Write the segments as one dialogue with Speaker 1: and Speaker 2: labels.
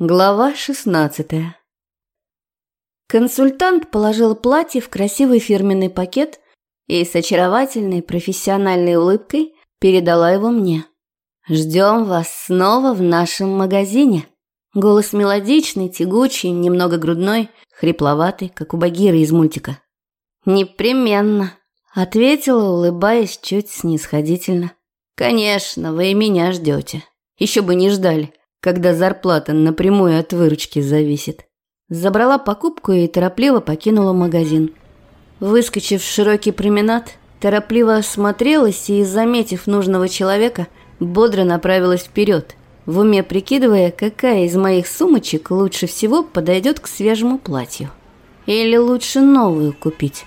Speaker 1: Глава 16 Консультант положил платье в красивый фирменный пакет и с очаровательной профессиональной улыбкой передала его мне. «Ждем вас снова в нашем магазине». Голос мелодичный, тягучий, немного грудной, хрипловатый, как у Багиры из мультика. «Непременно», — ответила, улыбаясь чуть снисходительно. «Конечно, вы и меня ждете. Еще бы не ждали» когда зарплата напрямую от выручки зависит. Забрала покупку и торопливо покинула магазин. Выскочив в широкий променад, торопливо осмотрелась и, заметив нужного человека, бодро направилась вперед, в уме прикидывая, какая из моих сумочек лучше всего подойдет к свежему платью. Или лучше новую купить.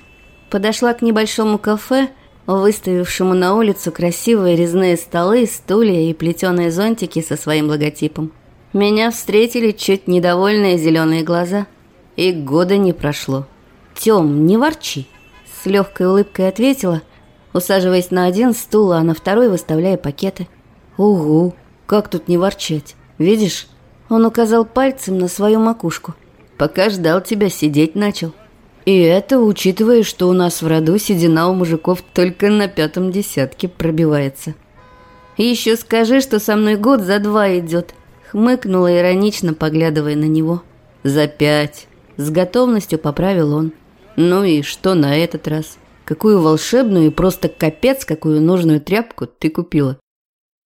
Speaker 1: Подошла к небольшому кафе, выставившему на улицу красивые резные столы, стулья и плетеные зонтики со своим логотипом. Меня встретили чуть недовольные зеленые глаза. И года не прошло. «Тем, не ворчи!» С легкой улыбкой ответила, усаживаясь на один стул, а на второй выставляя пакеты. «Угу! Как тут не ворчать? Видишь?» Он указал пальцем на свою макушку. «Пока ждал тебя, сидеть начал». И это учитывая, что у нас в роду седина у мужиков только на пятом десятке пробивается. еще скажи, что со мной год за два идет. Хмыкнула иронично, поглядывая на него. За пять. С готовностью поправил он. Ну и что на этот раз? Какую волшебную и просто капец какую нужную тряпку ты купила?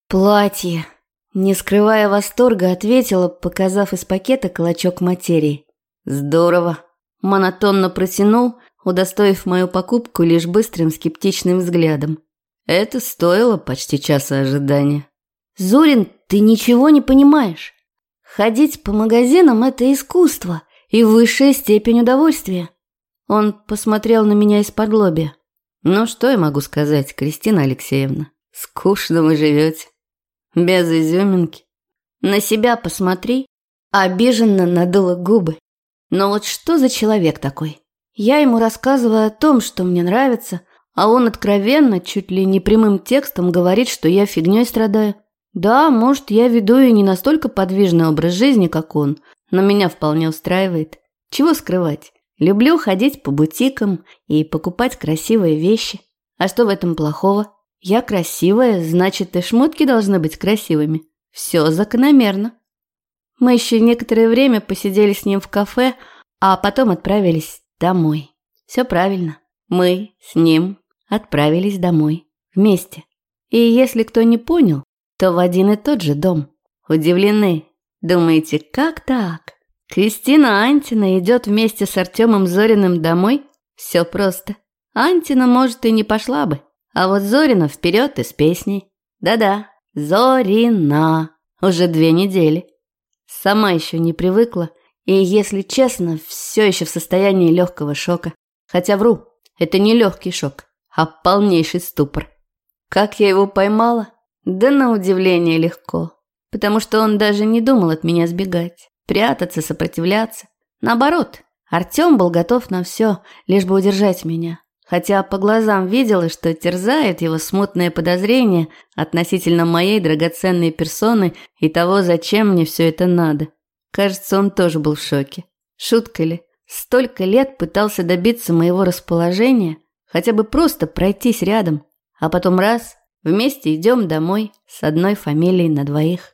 Speaker 1: Платье. Не скрывая восторга, ответила, показав из пакета клочок материи. Здорово. Монотонно протянул, удостоив мою покупку лишь быстрым скептичным взглядом. Это стоило почти часа ожидания. «Зурин, ты ничего не понимаешь. Ходить по магазинам – это искусство и высшая степень удовольствия». Он посмотрел на меня из-под лобья. «Ну, что я могу сказать, Кристина Алексеевна? Скучно вы живете. Без изюминки. На себя посмотри». Обиженно надула губы. Но вот что за человек такой? Я ему рассказываю о том, что мне нравится, а он откровенно, чуть ли не прямым текстом говорит, что я фигней страдаю. Да, может, я веду и не настолько подвижный образ жизни, как он, но меня вполне устраивает. Чего скрывать? Люблю ходить по бутикам и покупать красивые вещи. А что в этом плохого? Я красивая, значит, и шмотки должны быть красивыми. Все закономерно. Мы еще некоторое время посидели с ним в кафе, а потом отправились домой. Все правильно. Мы с ним отправились домой. Вместе. И если кто не понял, то в один и тот же дом. Удивлены. Думаете, как так? Кристина Антина идет вместе с Артемом Зориным домой? Все просто. Антина, может, и не пошла бы. А вот Зорина вперед и с песней. Да-да, Зорина. Уже две недели. Сама еще не привыкла и, если честно, все еще в состоянии легкого шока. Хотя вру, это не легкий шок, а полнейший ступор. Как я его поймала? Да на удивление легко. Потому что он даже не думал от меня сбегать, прятаться, сопротивляться. Наоборот, Артем был готов на все, лишь бы удержать меня хотя по глазам видела, что терзает его смутное подозрение относительно моей драгоценной персоны и того, зачем мне все это надо. Кажется, он тоже был в шоке. Шутка ли? Столько лет пытался добиться моего расположения, хотя бы просто пройтись рядом, а потом раз, вместе идем домой с одной фамилией на двоих.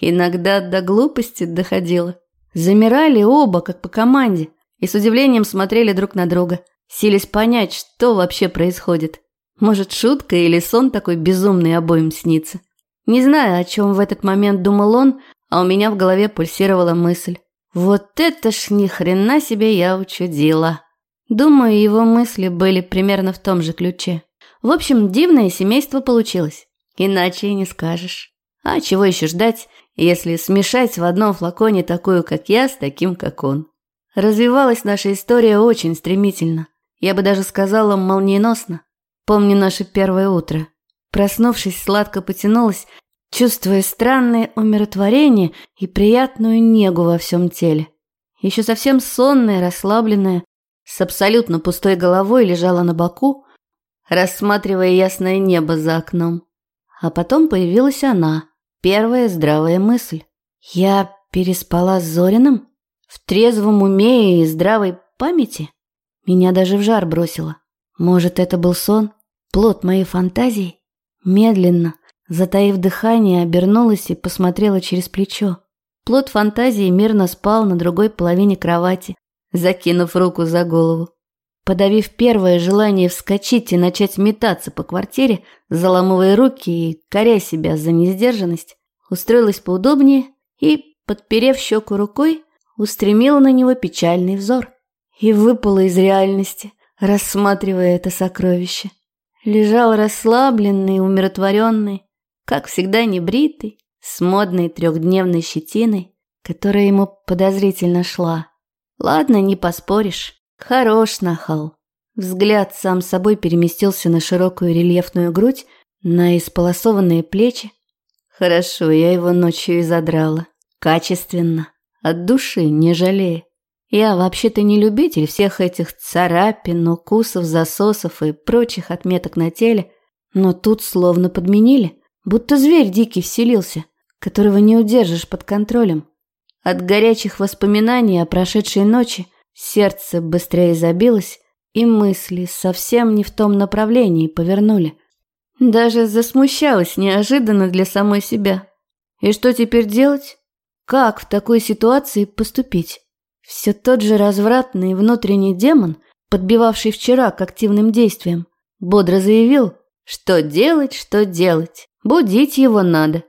Speaker 1: Иногда до глупости доходило. Замирали оба, как по команде, и с удивлением смотрели друг на друга – силясь понять, что вообще происходит. Может, шутка или сон такой безумный обоим снится. Не знаю, о чем в этот момент думал он, а у меня в голове пульсировала мысль. Вот это ж ни хрена себе я учудила. Думаю, его мысли были примерно в том же ключе. В общем, дивное семейство получилось. Иначе и не скажешь. А чего еще ждать, если смешать в одном флаконе такую, как я, с таким, как он? Развивалась наша история очень стремительно. Я бы даже сказала молниеносно. Помню наше первое утро. Проснувшись, сладко потянулась, чувствуя странное умиротворение и приятную негу во всем теле. Еще совсем сонная, расслабленная, с абсолютно пустой головой лежала на боку, рассматривая ясное небо за окном. А потом появилась она, первая здравая мысль. Я переспала с Зориным? В трезвом уме и здравой памяти? Меня даже в жар бросило. Может, это был сон? Плод моей фантазии? Медленно, затаив дыхание, обернулась и посмотрела через плечо. Плод фантазии мирно спал на другой половине кровати, закинув руку за голову. Подавив первое желание вскочить и начать метаться по квартире, заламывая руки и коря себя за несдержанность, устроилась поудобнее и, подперев щеку рукой, устремила на него печальный взор. И выпала из реальности, рассматривая это сокровище. Лежал расслабленный, умиротворенный, как всегда небритый, с модной трехдневной щетиной, которая ему подозрительно шла. Ладно, не поспоришь. Хорош нахал. Взгляд сам собой переместился на широкую рельефную грудь, на исполосованные плечи. Хорошо, я его ночью и задрала. Качественно. От души, не жалея. Я вообще-то не любитель всех этих царапин, укусов, засосов и прочих отметок на теле, но тут словно подменили, будто зверь дикий вселился, которого не удержишь под контролем. От горячих воспоминаний о прошедшей ночи сердце быстрее забилось, и мысли совсем не в том направлении повернули. Даже засмущалась неожиданно для самой себя. И что теперь делать? Как в такой ситуации поступить? Все тот же развратный внутренний демон, подбивавший вчера к активным действиям, бодро заявил, что делать, что делать. Будить его надо.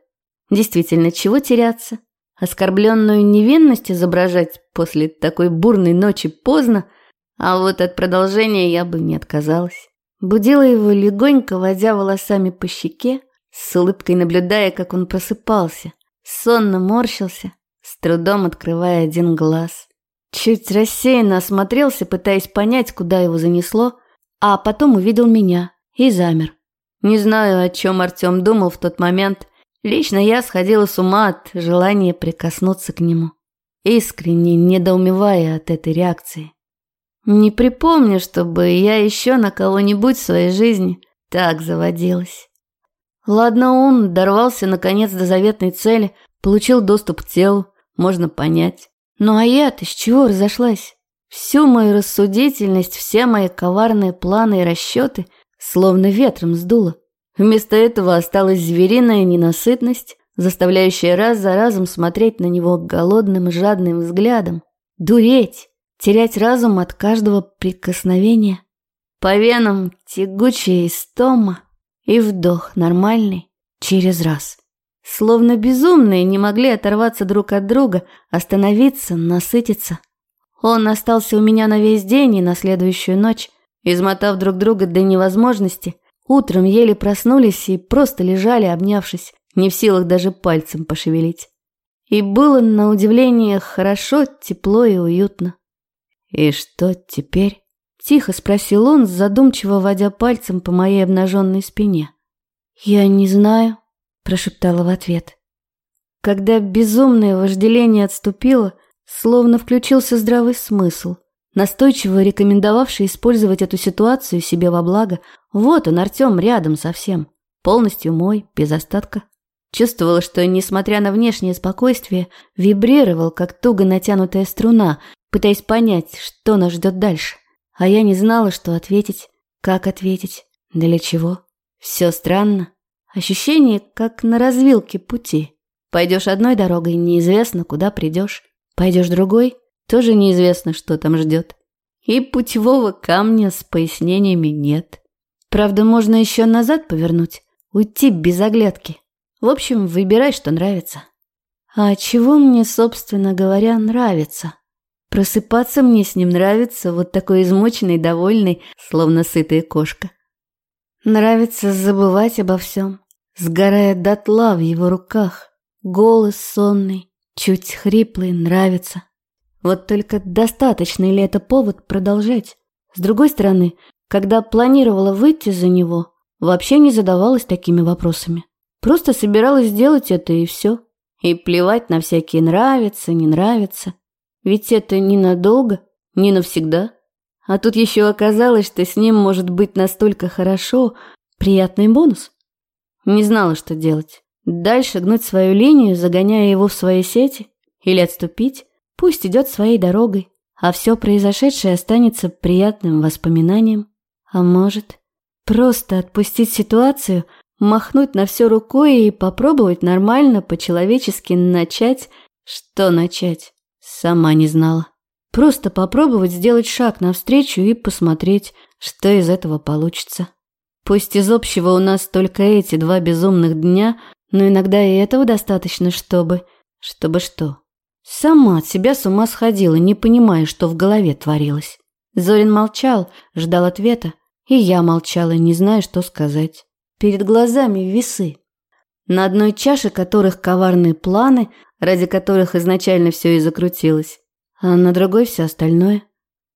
Speaker 1: Действительно, чего теряться? Оскорбленную невинность изображать после такой бурной ночи поздно, а вот от продолжения я бы не отказалась. Будила его легонько, водя волосами по щеке, с улыбкой наблюдая, как он просыпался, сонно морщился, с трудом открывая один глаз. Чуть рассеянно осмотрелся, пытаясь понять, куда его занесло, а потом увидел меня и замер. Не знаю, о чем Артем думал в тот момент, Лично я сходила с ума от желания прикоснуться к нему, искренне недоумевая от этой реакции. Не припомню, чтобы я еще на кого-нибудь в своей жизни так заводилась. Ладно, он дорвался наконец до заветной цели, получил доступ к телу, можно понять. Ну а я-то с чего разошлась? Всю мою рассудительность, все мои коварные планы и расчеты словно ветром сдуло. Вместо этого осталась звериная ненасытность, заставляющая раз за разом смотреть на него голодным жадным взглядом, дуреть, терять разум от каждого прикосновения. По венам тягучая истома и вдох нормальный через раз. Словно безумные не могли оторваться друг от друга, остановиться, насытиться. Он остался у меня на весь день и на следующую ночь, измотав друг друга до невозможности – Утром еле проснулись и просто лежали, обнявшись, не в силах даже пальцем пошевелить. И было, на удивление, хорошо, тепло и уютно. «И что теперь?» – тихо спросил он, задумчиво водя пальцем по моей обнаженной спине. «Я не знаю», – прошептала в ответ. Когда безумное вожделение отступило, словно включился здравый смысл – настойчиво рекомендовавший использовать эту ситуацию себе во благо. Вот он, Артем, рядом совсем, полностью мой, без остатка. Чувствовала, что, несмотря на внешнее спокойствие, вибрировал, как туго натянутая струна, пытаясь понять, что нас ждет дальше. А я не знала, что ответить, как ответить, для чего. Все странно. Ощущение, как на развилке пути. Пойдешь одной дорогой, неизвестно, куда придешь. Пойдешь другой – тоже неизвестно, что там ждет. И путевого камня с пояснениями нет. Правда, можно еще назад повернуть, уйти без оглядки. В общем, выбирай, что нравится. А чего мне, собственно говоря, нравится? Просыпаться мне с ним нравится, вот такой измученный, довольный, словно сытая кошка. Нравится забывать обо всем, сгорая дотла в его руках. Голос сонный, чуть хриплый, нравится. Вот только достаточно ли это повод продолжать? С другой стороны, когда планировала выйти за него, вообще не задавалась такими вопросами. Просто собиралась сделать это и все. И плевать на всякие нравится, не нравится. Ведь это ненадолго, не навсегда. А тут еще оказалось, что с ним может быть настолько хорошо, приятный бонус. Не знала, что делать. Дальше гнуть свою линию, загоняя его в свои сети – или отступить, пусть идет своей дорогой, а все произошедшее останется приятным воспоминанием. А может, просто отпустить ситуацию, махнуть на все рукой и попробовать нормально, по-человечески начать. Что начать? Сама не знала. Просто попробовать сделать шаг навстречу и посмотреть, что из этого получится. Пусть из общего у нас только эти два безумных дня, но иногда и этого достаточно, чтобы... Чтобы что? Сама от себя с ума сходила, не понимая, что в голове творилось. Зорин молчал, ждал ответа, и я молчала, не зная, что сказать. Перед глазами весы, на одной чаше которых коварные планы, ради которых изначально все и закрутилось, а на другой все остальное.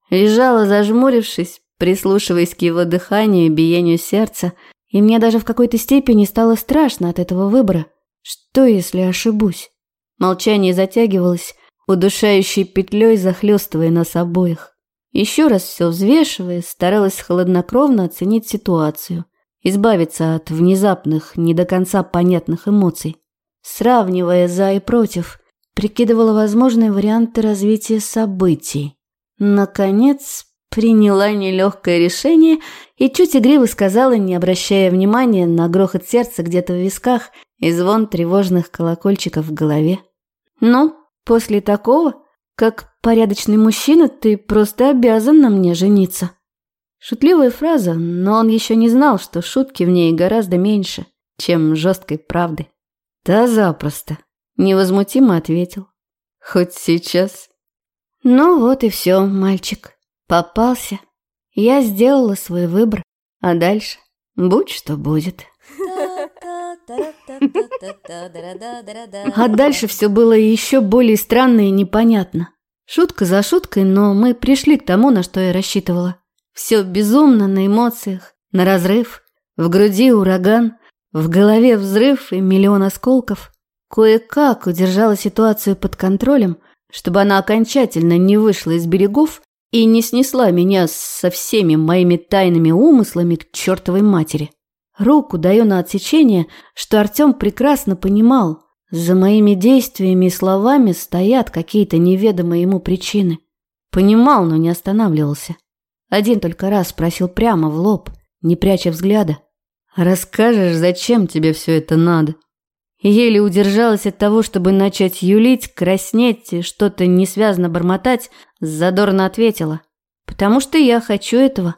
Speaker 1: Лежала, зажмурившись, прислушиваясь к его дыханию и биению сердца, и мне даже в какой-то степени стало страшно от этого выбора. Что, если ошибусь? Молчание затягивалось, удушающей петлей захлестывая нас обоих. Еще раз все взвешивая, старалась хладнокровно оценить ситуацию, избавиться от внезапных, не до конца понятных эмоций. Сравнивая за и против, прикидывала возможные варианты развития событий. Наконец, приняла нелегкое решение и чуть игриво сказала, не обращая внимания на грохот сердца где-то в висках и звон тревожных колокольчиков в голове. Но после такого, как порядочный мужчина, ты просто обязан на мне жениться. Шутливая фраза, но он еще не знал, что шутки в ней гораздо меньше, чем жесткой правды. Да запросто, невозмутимо ответил. Хоть сейчас. Ну вот и все, мальчик. Попался. Я сделала свой выбор, а дальше будь что будет. А дальше все было еще более странно и непонятно. Шутка за шуткой, но мы пришли к тому, на что я рассчитывала. Все безумно на эмоциях, на разрыв, в груди ураган, в голове взрыв и миллион осколков. Кое-как удержала ситуацию под контролем, чтобы она окончательно не вышла из берегов и не снесла меня со всеми моими тайными умыслами к чертовой матери. Руку даю на отсечение, что Артем прекрасно понимал, за моими действиями и словами стоят какие-то неведомые ему причины. Понимал, но не останавливался. Один только раз спросил прямо в лоб, не пряча взгляда. «Расскажешь, зачем тебе все это надо?» Еле удержалась от того, чтобы начать юлить, краснеть и что-то несвязно бормотать, задорно ответила. «Потому что я хочу этого».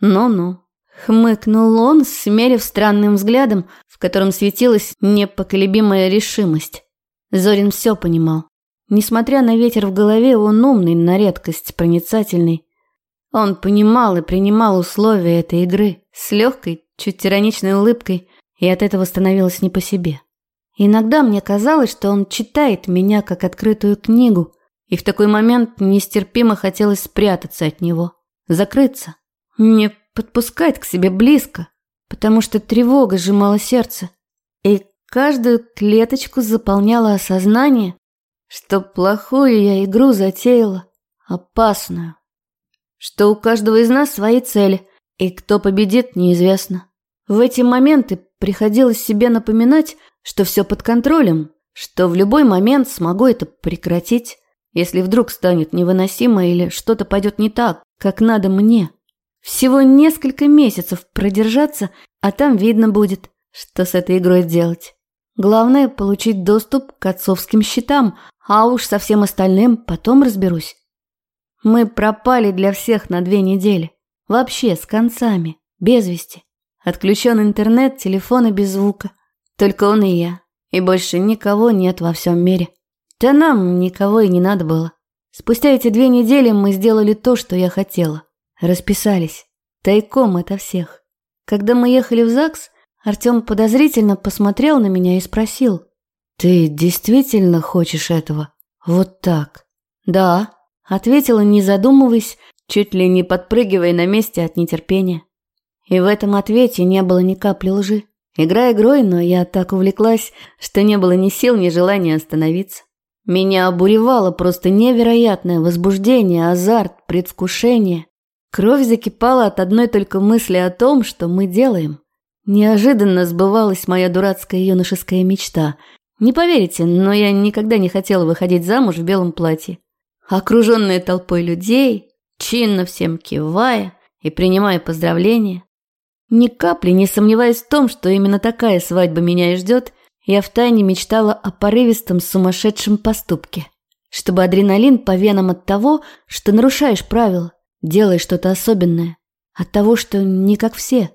Speaker 1: «Ну-ну». Хмыкнул он, смерив странным взглядом, в котором светилась непоколебимая решимость. Зорин все понимал. Несмотря на ветер в голове, он умный, на редкость проницательный. Он понимал и принимал условия этой игры с легкой, чуть тираничной улыбкой, и от этого становилось не по себе. Иногда мне казалось, что он читает меня как открытую книгу, и в такой момент нестерпимо хотелось спрятаться от него, закрыться, не подпускать к себе близко, потому что тревога сжимала сердце, и каждую клеточку заполняла осознание, что плохую я игру затеяла, опасную, что у каждого из нас свои цели, и кто победит, неизвестно. В эти моменты приходилось себе напоминать, что все под контролем, что в любой момент смогу это прекратить, если вдруг станет невыносимо или что-то пойдет не так, как надо мне. Всего несколько месяцев продержаться, а там видно будет, что с этой игрой делать. Главное – получить доступ к отцовским счетам, а уж со всем остальным потом разберусь. Мы пропали для всех на две недели. Вообще, с концами, без вести. Отключен интернет, телефоны без звука. Только он и я. И больше никого нет во всем мире. Да нам никого и не надо было. Спустя эти две недели мы сделали то, что я хотела. Расписались. Тайком ото всех. Когда мы ехали в ЗАГС, Артем подозрительно посмотрел на меня и спросил. «Ты действительно хочешь этого? Вот так?» «Да», — ответила, не задумываясь, чуть ли не подпрыгивая на месте от нетерпения. И в этом ответе не было ни капли лжи. Игра игрой, но я так увлеклась, что не было ни сил, ни желания остановиться. Меня обуревало просто невероятное возбуждение, азарт, предвкушение. Кровь закипала от одной только мысли о том, что мы делаем. Неожиданно сбывалась моя дурацкая юношеская мечта. Не поверите, но я никогда не хотела выходить замуж в белом платье. Окруженная толпой людей, чинно всем кивая и принимая поздравления. Ни капли не сомневаясь в том, что именно такая свадьба меня и ждет, я втайне мечтала о порывистом сумасшедшем поступке. Чтобы адреналин по венам от того, что нарушаешь правила, делаешь что-то особенное. От того, что не как все.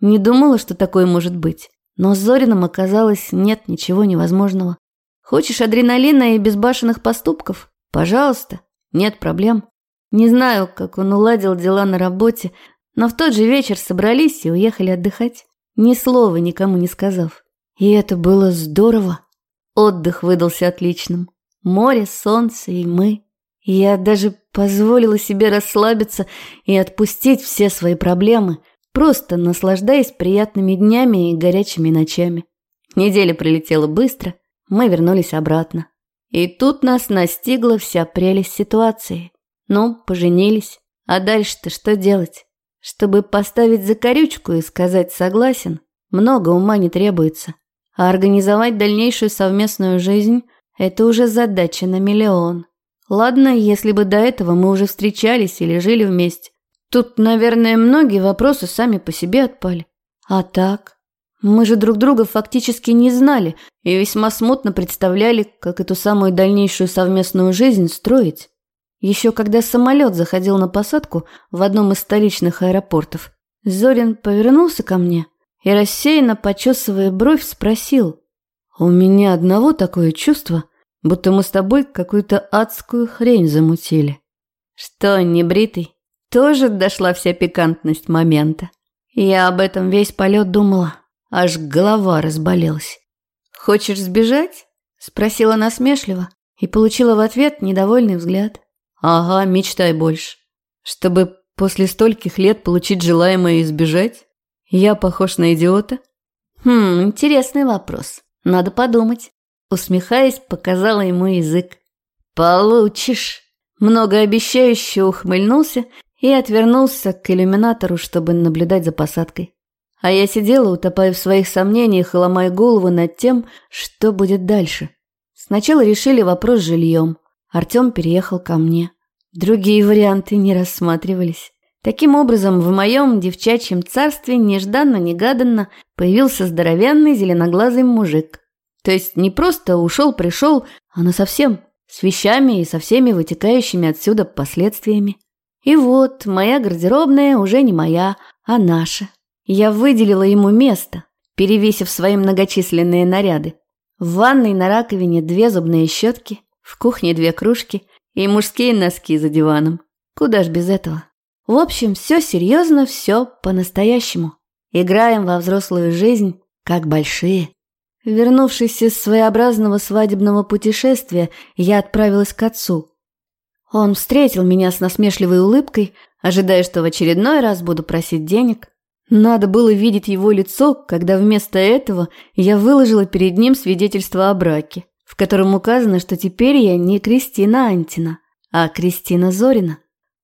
Speaker 1: Не думала, что такое может быть. Но с Зорином оказалось нет ничего невозможного. Хочешь адреналина и безбашенных поступков? Пожалуйста, нет проблем. Не знаю, как он уладил дела на работе, но в тот же вечер собрались и уехали отдыхать, ни слова никому не сказав. И это было здорово. Отдых выдался отличным. Море, солнце и мы. Я даже позволила себе расслабиться и отпустить все свои проблемы – просто наслаждаясь приятными днями и горячими ночами. Неделя пролетела быстро, мы вернулись обратно. И тут нас настигла вся прелесть ситуации. Ну, поженились. А дальше-то что делать? Чтобы поставить закорючку и сказать «согласен», много ума не требуется. А организовать дальнейшую совместную жизнь – это уже задача на миллион. Ладно, если бы до этого мы уже встречались или жили вместе. Тут, наверное, многие вопросы сами по себе отпали. А так? Мы же друг друга фактически не знали и весьма смутно представляли, как эту самую дальнейшую совместную жизнь строить. Еще когда самолет заходил на посадку в одном из столичных аэропортов, Зорин повернулся ко мне и, рассеянно почесывая бровь, спросил. «У меня одного такое чувство, будто мы с тобой какую-то адскую хрень замутили». «Что, не бритый?» тоже дошла вся пикантность момента. Я об этом весь полет думала, аж голова разболелась. «Хочешь сбежать?» – спросила насмешливо и получила в ответ недовольный взгляд. «Ага, мечтай больше. Чтобы после стольких лет получить желаемое и сбежать? Я похож на идиота?» «Хм, интересный вопрос. Надо подумать». Усмехаясь, показала ему язык. «Получишь!» Многообещающе ухмыльнулся и отвернулся к иллюминатору, чтобы наблюдать за посадкой. А я сидела, утопая в своих сомнениях и ломая голову над тем, что будет дальше. Сначала решили вопрос с жильем. Артем переехал ко мне. Другие варианты не рассматривались. Таким образом, в моем девчачьем царстве нежданно-негаданно появился здоровенный зеленоглазый мужик. То есть не просто ушел-пришел, а насовсем, с вещами и со всеми вытекающими отсюда последствиями. И вот моя гардеробная уже не моя, а наша. Я выделила ему место, перевесив свои многочисленные наряды. В ванной на раковине две зубные щетки, в кухне две кружки и мужские носки за диваном. Куда ж без этого? В общем, все серьезно, все по-настоящему. Играем во взрослую жизнь, как большие. Вернувшись из своеобразного свадебного путешествия, я отправилась к отцу – он встретил меня с насмешливой улыбкой, ожидая, что в очередной раз буду просить денег. Надо было видеть его лицо, когда вместо этого я выложила перед ним свидетельство о браке, в котором указано, что теперь я не Кристина Антина, а Кристина Зорина.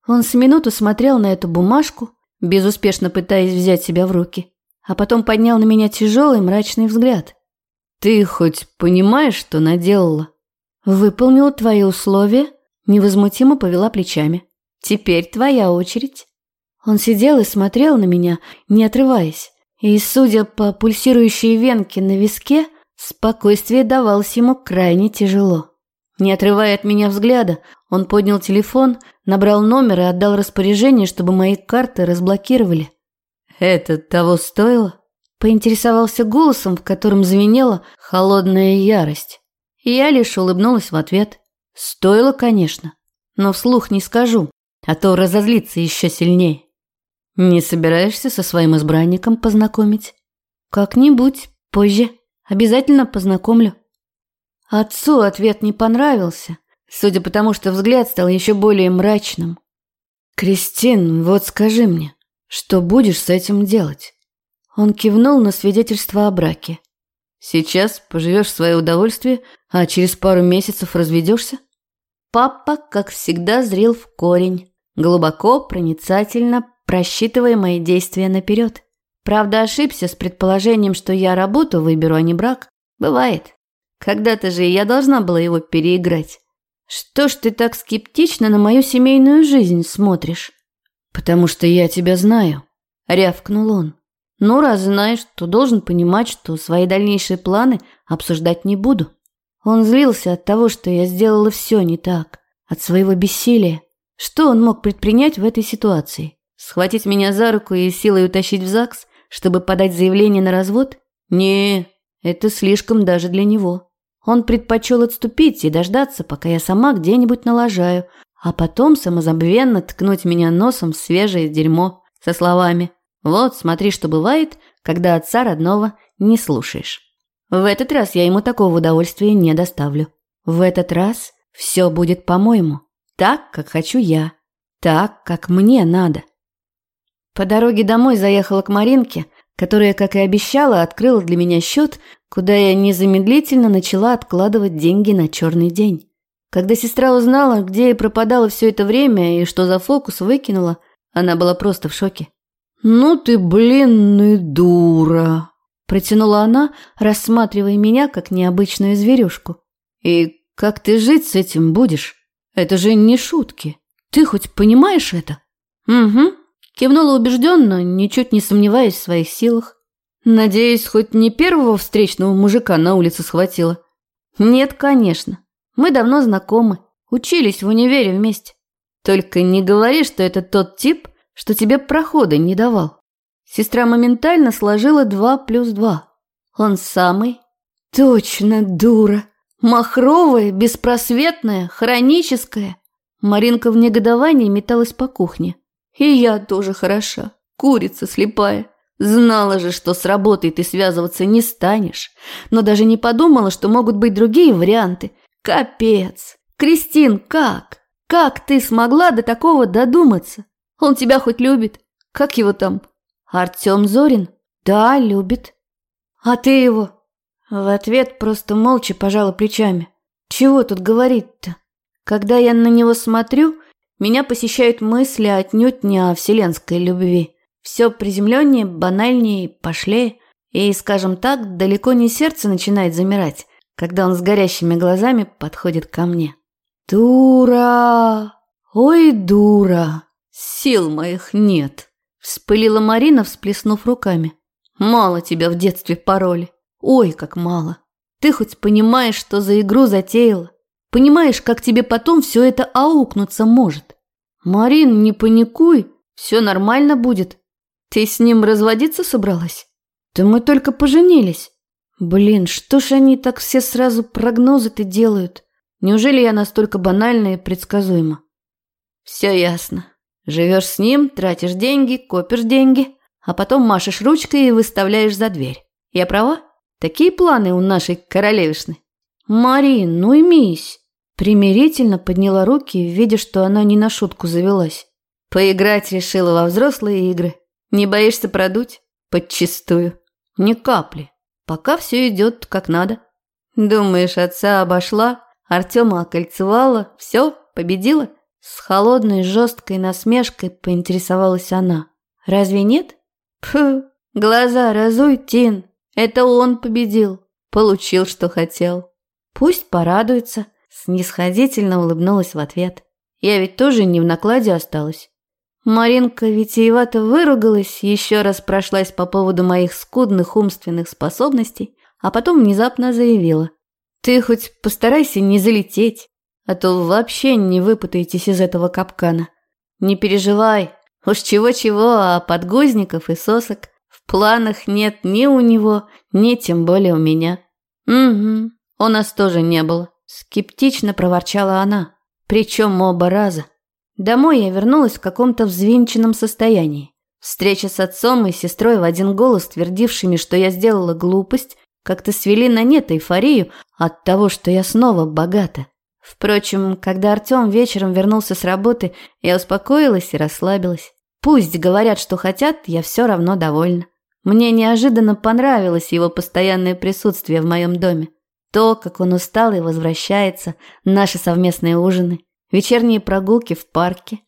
Speaker 1: Он с минуту смотрел на эту бумажку, безуспешно пытаясь взять себя в руки, а потом поднял на меня тяжелый мрачный взгляд. «Ты хоть понимаешь, что наделала?» «Выполнил твои условия?» Невозмутимо повела плечами. «Теперь твоя очередь». Он сидел и смотрел на меня, не отрываясь. И, судя по пульсирующей венке на виске, спокойствие давалось ему крайне тяжело. Не отрывая от меня взгляда, он поднял телефон, набрал номер и отдал распоряжение, чтобы мои карты разблокировали. «Это того стоило?» Поинтересовался голосом, в котором звенела холодная ярость. Я лишь улыбнулась в ответ. Стоило, конечно, но вслух не скажу, а то разозлиться еще сильнее. Не собираешься со своим избранником познакомить? Как-нибудь, позже. Обязательно познакомлю. Отцу ответ не понравился, судя по тому, что взгляд стал еще более мрачным. «Кристин, вот скажи мне, что будешь с этим делать?» Он кивнул на свидетельство о браке. Сейчас поживешь в свое удовольствие, а через пару месяцев разведешься? Папа, как всегда, зрел в корень, глубоко, проницательно, просчитывая мои действия наперед. Правда, ошибся с предположением, что я работу выберу, а не брак. Бывает. Когда-то же я должна была его переиграть. Что ж ты так скептично на мою семейную жизнь смотришь? Потому что я тебя знаю, рявкнул он. Ну, раз знаешь, то должен понимать, что свои дальнейшие планы обсуждать не буду. Он злился от того, что я сделала все не так, от своего бессилия. Что он мог предпринять в этой ситуации? Схватить меня за руку и силой утащить в ЗАГС, чтобы подать заявление на развод? Не, это слишком даже для него. Он предпочел отступить и дождаться, пока я сама где-нибудь налажаю, а потом самозабвенно ткнуть меня носом в свежее дерьмо со словами «Вот, смотри, что бывает, когда отца родного не слушаешь». В этот раз я ему такого удовольствия не доставлю. В этот раз все будет по-моему, так, как хочу я, так, как мне надо. По дороге домой заехала к Маринке, которая, как и обещала, открыла для меня счет, куда я незамедлительно начала откладывать деньги на черный день. Когда сестра узнала, где я пропадала все это время и что за фокус выкинула, она была просто в шоке. «Ну ты, блин, ну дура!» Протянула она, рассматривая меня как необычную зверюшку. «И как ты жить с этим будешь? Это же не шутки. Ты хоть понимаешь это?» «Угу», Кивнула убежденно, ничуть не сомневаясь в своих силах. Надеюсь, хоть не первого встречного мужика на улице схватила. Нет, конечно. Мы давно знакомы. Учились в универе вместе. Только не говори, что это тот тип, что тебе прохода не давал. Сестра моментально сложила два плюс два. Он самый. Точно, дура. Махровая, беспросветная, хроническая. Маринка в негодовании металась по кухне. И я тоже хороша. Курица слепая. Знала же, что с работой ты связываться не станешь. Но даже не подумала, что могут быть другие варианты. Капец. Кристин, как? Как ты смогла до такого додуматься? Он тебя хоть любит? Как его там? Артем Зорин? Да, любит. А ты его? В ответ просто молча пожала плечами. Чего тут говорить-то? Когда я на него смотрю, меня посещают мысли отнюдь не о вселенской любви. Все приземленнее, банальнее, пошлее. И, скажем так, далеко не сердце начинает замирать, когда он с горящими глазами подходит ко мне. «Дура! Ой, дура! Сил моих нет!» Вспылила Марина, всплеснув руками. «Мало тебя в детстве пароли. Ой, как мало! Ты хоть понимаешь, что за игру затеяла? Понимаешь, как тебе потом все это аукнуться может? Марин, не паникуй, все нормально будет. Ты с ним разводиться собралась? Да мы только поженились. Блин, что ж они так все сразу прогнозы-то делают? Неужели я настолько банальна и предсказуема? Все ясно. Живешь с ним, тратишь деньги, копишь деньги, а потом машешь ручкой и выставляешь за дверь. Я права? Такие планы у нашей королевишны. Марин, ну имись. Примирительно подняла руки, видя, что она не на шутку завелась. Поиграть решила во взрослые игры. Не боишься продуть? Подчистую. Ни капли. Пока все идет как надо. Думаешь, отца обошла, Артема окольцевала, все, победила? С холодной, жесткой насмешкой поинтересовалась она. Разве нет? Пф, глаза разуй, Тин. Это он победил. Получил, что хотел. Пусть порадуется. Снисходительно улыбнулась в ответ. Я ведь тоже не в накладе осталась. Маринка витиевато выругалась, еще раз прошлась по поводу моих скудных умственных способностей, а потом внезапно заявила. «Ты хоть постарайся не залететь, а то вообще не выпутаетесь из этого капкана. Не переживай, уж чего-чего, а подгузников и сосок в планах нет ни у него, ни тем более у меня. Угу, у нас тоже не было. Скептично проворчала она. Причем оба раза. Домой я вернулась в каком-то взвинченном состоянии. Встреча с отцом и сестрой в один голос, твердившими, что я сделала глупость, как-то свели на нет эйфорию от того, что я снова богата. Впрочем, когда Артем вечером вернулся с работы, я успокоилась и расслабилась. Пусть говорят, что хотят, я все равно довольна. Мне неожиданно понравилось его постоянное присутствие в моем доме. То, как он устал и возвращается, наши совместные ужины, вечерние прогулки в парке.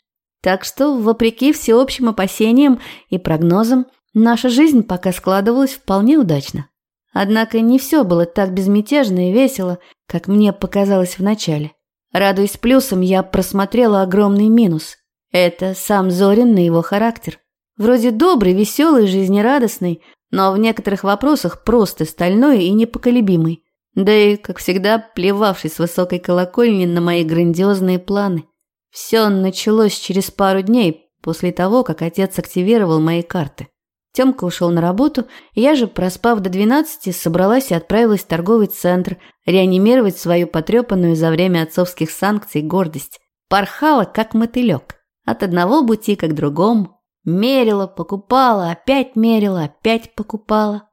Speaker 1: Так что, вопреки всеобщим опасениям и прогнозам, наша жизнь пока складывалась вполне удачно. Однако не все было так безмятежно и весело, как мне показалось вначале. Радуясь плюсам, я просмотрела огромный минус. Это сам Зорин на его характер. Вроде добрый, веселый, жизнерадостный, но в некоторых вопросах просто стальной и непоколебимый. Да и, как всегда, плевавший с высокой колокольни на мои грандиозные планы. Все началось через пару дней после того, как отец активировал мои карты. Тёмка ушел на работу, я же, проспав до 12, собралась и отправилась в торговый центр реанимировать свою потрепанную за время отцовских санкций гордость. Порхала, как мотылек. От одного бутика к другому. Мерила, покупала, опять мерила, опять покупала.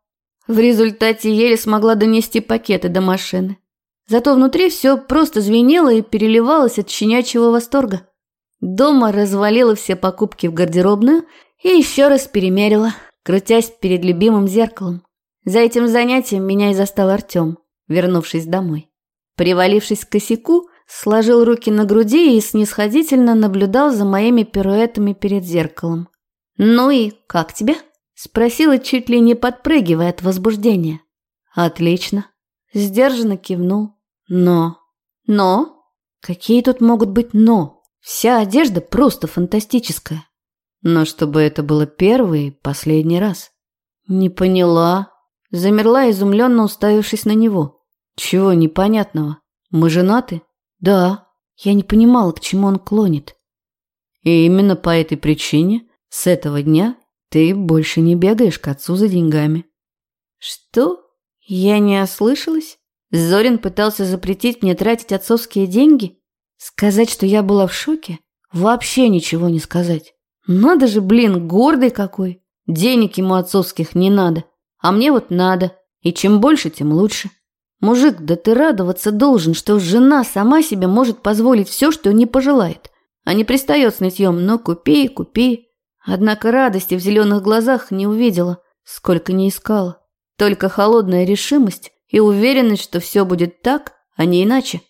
Speaker 1: В результате еле смогла донести пакеты до машины. Зато внутри все просто звенело и переливалось от щенячьего восторга. Дома развалила все покупки в гардеробную и еще раз перемерила, крутясь перед любимым зеркалом. За этим занятием меня и застал Артем, вернувшись домой. Привалившись к косяку, сложил руки на груди и снисходительно наблюдал за моими пируэтами перед зеркалом. «Ну и как тебе?» – спросила, чуть ли не подпрыгивая от возбуждения. «Отлично». Сдержанно кивнул. «Но...» «Но?» «Какие тут могут быть «но»?» Вся одежда просто фантастическая. Но чтобы это было первый и последний раз. Не поняла. Замерла, изумленно уставившись на него. Чего непонятного? Мы женаты? Да. Я не понимала, к чему он клонит. И именно по этой причине с этого дня ты больше не бегаешь к отцу за деньгами. Что? Я не ослышалась? Зорин пытался запретить мне тратить отцовские деньги? Сказать, что я была в шоке? Вообще ничего не сказать. Надо же, блин, гордый какой. Денег ему отцовских не надо. А мне вот надо. И чем больше, тем лучше. Мужик, да ты радоваться должен, что жена сама себе может позволить все, что не пожелает. А не пристает с нытьем, но купи, купи. Однако радости в зеленых глазах не увидела, сколько не искала. Только холодная решимость и уверенность, что все будет так, а не иначе.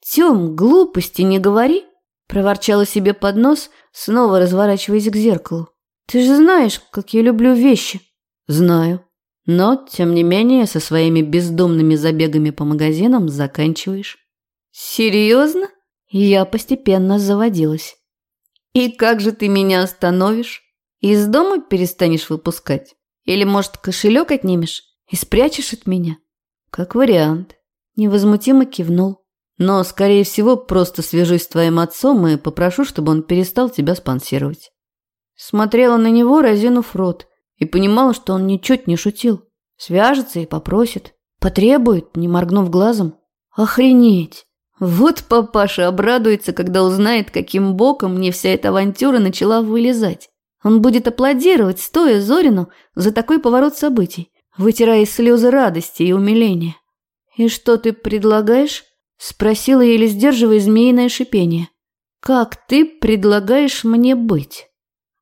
Speaker 1: «Тем, глупости не говори!» – проворчала себе под нос, снова разворачиваясь к зеркалу. «Ты же знаешь, как я люблю вещи!» «Знаю. Но, тем не менее, со своими бездумными забегами по магазинам заканчиваешь». «Серьезно?» Я постепенно заводилась. «И как же ты меня остановишь? Из дома перестанешь выпускать? Или, может, кошелек отнимешь и спрячешь от меня?» «Как вариант». Невозмутимо кивнул. Но, скорее всего, просто свяжусь с твоим отцом и попрошу, чтобы он перестал тебя спонсировать. Смотрела на него, разинув рот, и понимала, что он ничуть не шутил. Свяжется и попросит. Потребует, не моргнув глазом. Охренеть! Вот папаша обрадуется, когда узнает, каким боком мне вся эта авантюра начала вылезать. Он будет аплодировать, стоя Зорину, за такой поворот событий, вытирая слезы радости и умиления. «И что ты предлагаешь?» Спросила, еле сдерживая змеиное шипение. «Как ты предлагаешь мне быть?»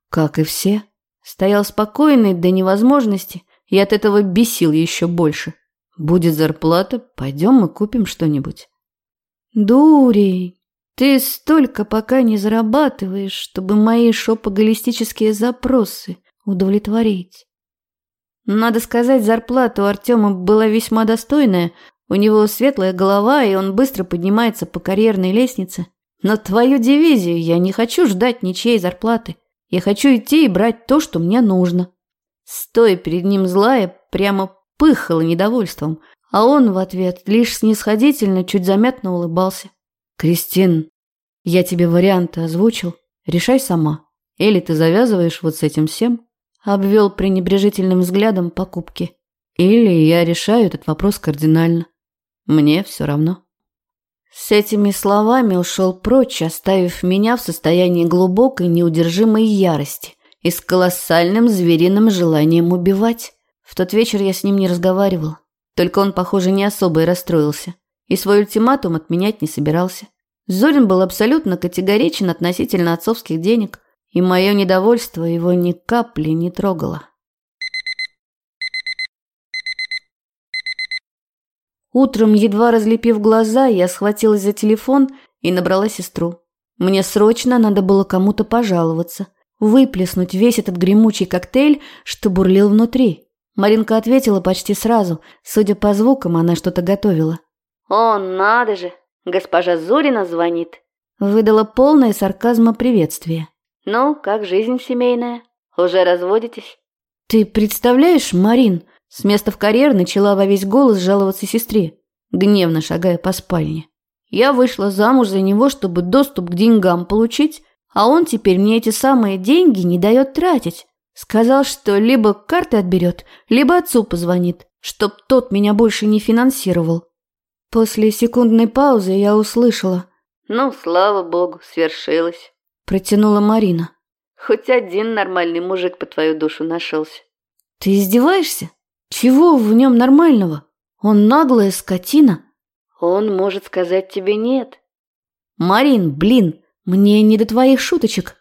Speaker 1: «Как и все». Стоял спокойный до невозможности и от этого бесил еще больше. «Будет зарплата, пойдем и купим что-нибудь». «Дурень, ты столько пока не зарабатываешь, чтобы мои шопоголистические запросы удовлетворить». Надо сказать, зарплата у Артема была весьма достойная, у него светлая голова, и он быстро поднимается по карьерной лестнице. Но твою дивизию я не хочу ждать ничьей зарплаты. Я хочу идти и брать то, что мне нужно. Стоя перед ним злая, прямо пыхала недовольством, а он в ответ лишь снисходительно, чуть заметно улыбался. «Кристин, я тебе варианты озвучил. Решай сама. Или ты завязываешь вот с этим всем?» Обвел пренебрежительным взглядом покупки. «Или я решаю этот вопрос кардинально. Мне все равно. С этими словами ушел прочь, оставив меня в состоянии глубокой неудержимой ярости и с колоссальным звериным желанием убивать. В тот вечер я с ним не разговаривал. Только он, похоже, не особо и расстроился. И свой ультиматум отменять не собирался. Зорин был абсолютно категоричен относительно отцовских денег, и мое недовольство его ни капли не трогало. Утром, едва разлепив глаза, я схватилась за телефон и набрала сестру. Мне срочно надо было кому-то пожаловаться, выплеснуть весь этот гремучий коктейль, что бурлил внутри. Маринка ответила почти сразу. Судя по звукам, она что-то готовила.
Speaker 2: «О, надо же! Госпожа Зорина звонит!»
Speaker 1: Выдала полное сарказма приветствие.
Speaker 2: «Ну, как жизнь семейная? Уже разводитесь?»
Speaker 1: «Ты представляешь, Марин?» С места в карьер начала во весь голос жаловаться сестре, гневно шагая по спальне. «Я вышла замуж за него, чтобы доступ к деньгам получить, а он теперь мне эти самые деньги не дает тратить. Сказал, что либо карты отберет, либо отцу позвонит, чтоб тот меня больше не финансировал. После секундной паузы я услышала.
Speaker 2: «Ну, слава богу, свершилось», –
Speaker 1: протянула Марина.
Speaker 2: «Хоть один нормальный мужик по твою душу нашелся».
Speaker 1: «Ты издеваешься? Чего в нем нормального? Он наглая скотина».
Speaker 2: «Он может сказать тебе нет».
Speaker 1: «Марин, блин, мне не до твоих шуточек».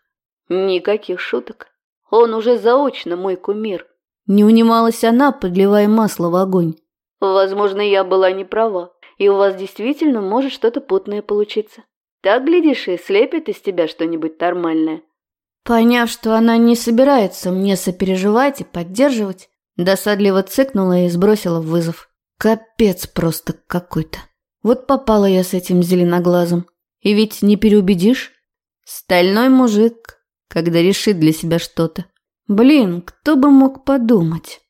Speaker 2: «Никаких шуток. Он уже заочно мой кумир».
Speaker 1: Не унималась она, подливая масло в огонь.
Speaker 2: «Возможно, я была не права, и у вас действительно может что-то путное получиться. Так, глядишь, и слепит из тебя что-нибудь нормальное».
Speaker 1: Поняв, что она не собирается мне сопереживать и поддерживать, досадливо цыкнула и сбросила вызов. Капец просто какой-то. Вот попала я с этим зеленоглазом. И ведь не переубедишь. Стальной мужик, когда решит для себя что-то. Блин, кто бы мог подумать.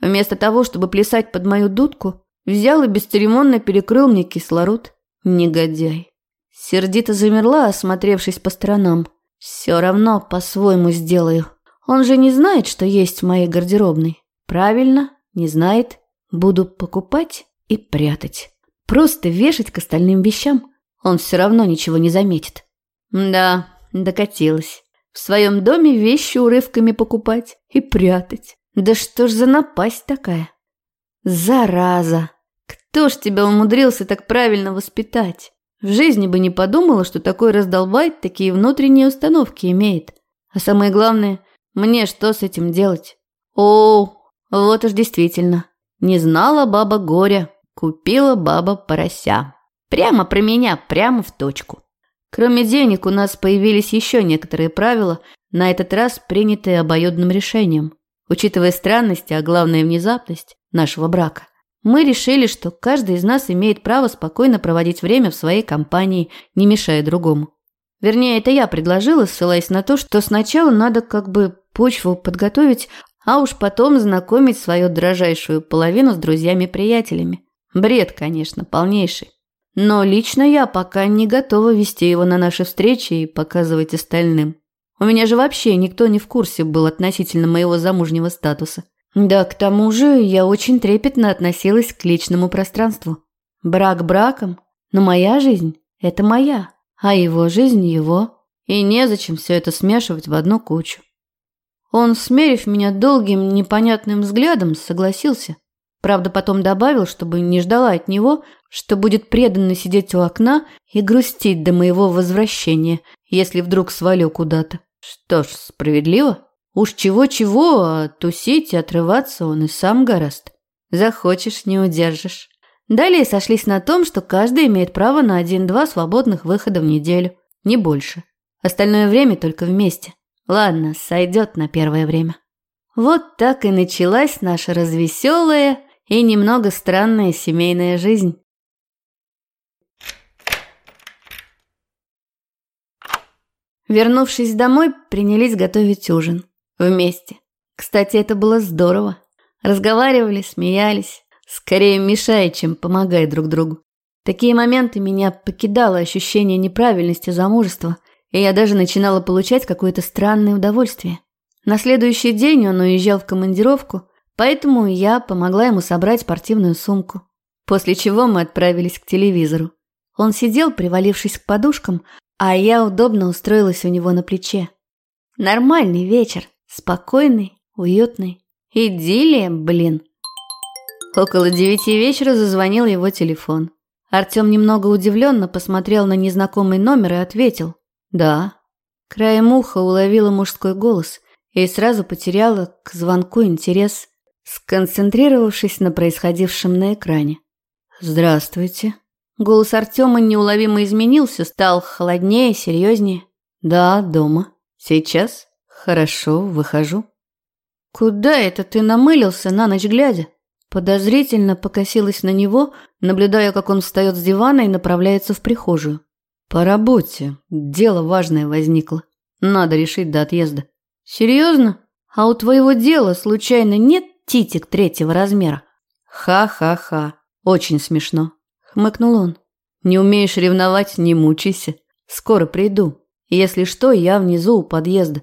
Speaker 1: Вместо того, чтобы плясать под мою дудку, взял и бесцеремонно перекрыл мне кислород. Негодяй. Сердито замерла, осмотревшись по сторонам. Все равно по-своему сделаю. Он же не знает, что есть в моей гардеробной. Правильно, не знает. Буду покупать и прятать. Просто вешать к остальным вещам. Он все равно ничего не заметит. Да, докатилась. В своем доме вещи урывками покупать и прятать. Да что ж за напасть такая? Зараза! Кто ж тебя умудрился так правильно воспитать? В жизни бы не подумала, что такой раздолбай такие внутренние установки имеет. А самое главное, мне что с этим делать? О, вот уж действительно. Не знала баба горя, купила баба порося. Прямо про меня, прямо в точку. Кроме денег у нас появились еще некоторые правила, на этот раз принятые обоюдным решением. Учитывая странности, а главное внезапность нашего брака, мы решили, что каждый из нас имеет право спокойно проводить время в своей компании, не мешая другому. Вернее, это я предложила, ссылаясь на то, что сначала надо как бы почву подготовить, а уж потом знакомить свою дрожайшую половину с друзьями-приятелями. Бред, конечно, полнейший. Но лично я пока не готова вести его на наши встречи и показывать остальным. У меня же вообще никто не в курсе был относительно моего замужнего статуса. Да, к тому же я очень трепетно относилась к личному пространству. Брак браком, но моя жизнь – это моя, а его жизнь – его. И незачем все это смешивать в одну кучу. Он, смерив меня долгим непонятным взглядом, согласился. Правда, потом добавил, чтобы не ждала от него, что будет преданно сидеть у окна и грустить до моего возвращения, если вдруг свалю куда-то. Что ж, справедливо. Уж чего-чего, а тусить и отрываться он и сам гораст. Захочешь, не удержишь. Далее сошлись на том, что каждый имеет право на один-два свободных выхода в неделю, не больше. Остальное время только вместе. Ладно, сойдет на первое время. Вот так и началась наша развеселая и немного странная семейная жизнь. Вернувшись домой, принялись готовить ужин. Вместе. Кстати, это было здорово. Разговаривали, смеялись. Скорее мешая, чем помогая друг другу. Такие моменты меня покидало ощущение неправильности замужества, и я даже начинала получать какое-то странное удовольствие. На следующий день он уезжал в командировку, поэтому я помогла ему собрать спортивную сумку. После чего мы отправились к телевизору. Он сидел, привалившись к подушкам, а я удобно устроилась у него на плече. Нормальный вечер, спокойный, уютный. Идиллия, блин. Около девяти вечера зазвонил его телефон. Артем немного удивленно посмотрел на незнакомый номер и ответил «Да». Краем уха уловила мужской голос и сразу потеряла к звонку интерес, сконцентрировавшись на происходившем на экране. «Здравствуйте», Голос Артема неуловимо изменился, стал холоднее, серьезнее. «Да, дома. Сейчас? Хорошо, выхожу». «Куда это ты намылился на ночь глядя?» Подозрительно покосилась на него, наблюдая, как он встает с дивана и направляется в прихожую. «По работе. Дело важное возникло. Надо решить до отъезда». «Серьезно? А у твоего дела, случайно, нет титик третьего размера?» «Ха-ха-ха. Очень смешно», — хмыкнул он. «Не умеешь ревновать, не мучайся. Скоро приду. Если что, я внизу у подъезда».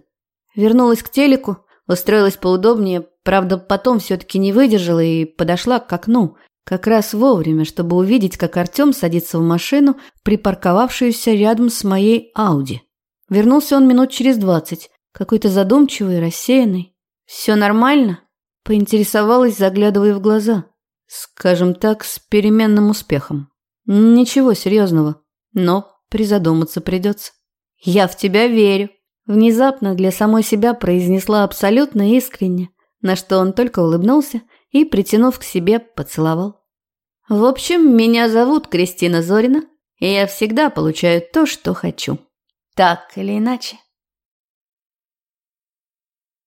Speaker 1: Вернулась к телеку, устроилась поудобнее, правда, потом все-таки не выдержала и подошла к окну, как раз вовремя, чтобы увидеть, как Артем садится в машину, припарковавшуюся рядом с моей Ауди. Вернулся он минут через двадцать, какой-то задумчивый, рассеянный. «Все нормально?» – поинтересовалась, заглядывая в глаза. Скажем так, с переменным успехом. Ничего серьезного, но призадуматься придется. «Я в тебя верю», – внезапно для самой себя произнесла абсолютно искренне, на что он только улыбнулся и, притянув к себе, поцеловал. «В общем, меня зовут Кристина Зорина, и я всегда получаю то, что хочу. Так или иначе».